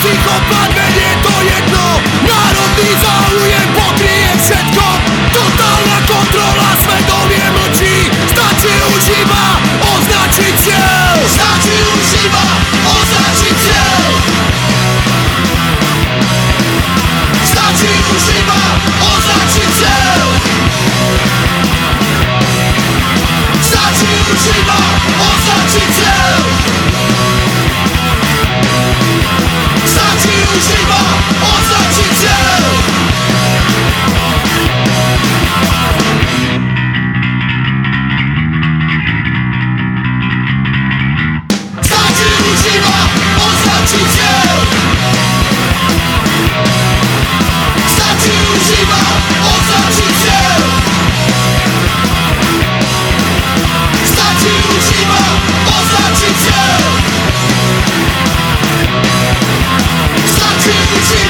Chico Pan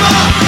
anymore